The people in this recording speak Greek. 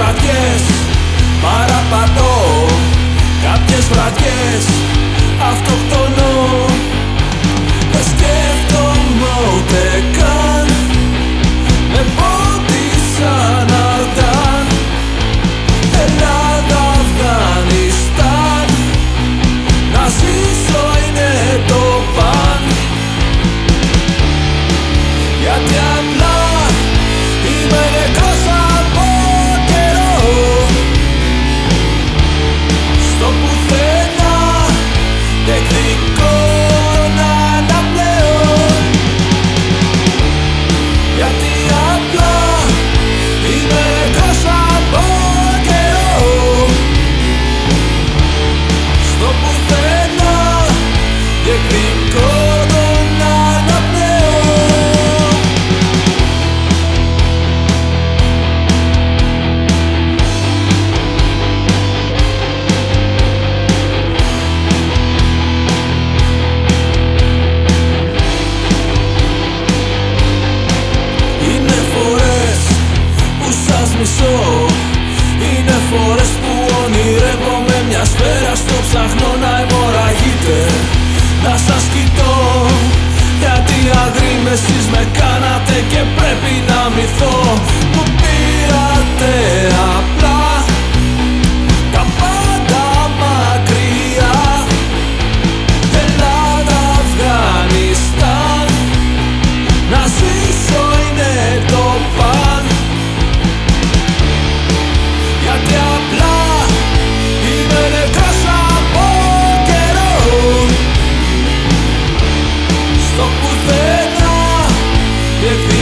βραδιές παραπατώ. Κάποιες βραδιές αυτοκτονώ. Δεν σκέφτομαι ούτε καν las has quitado. pena.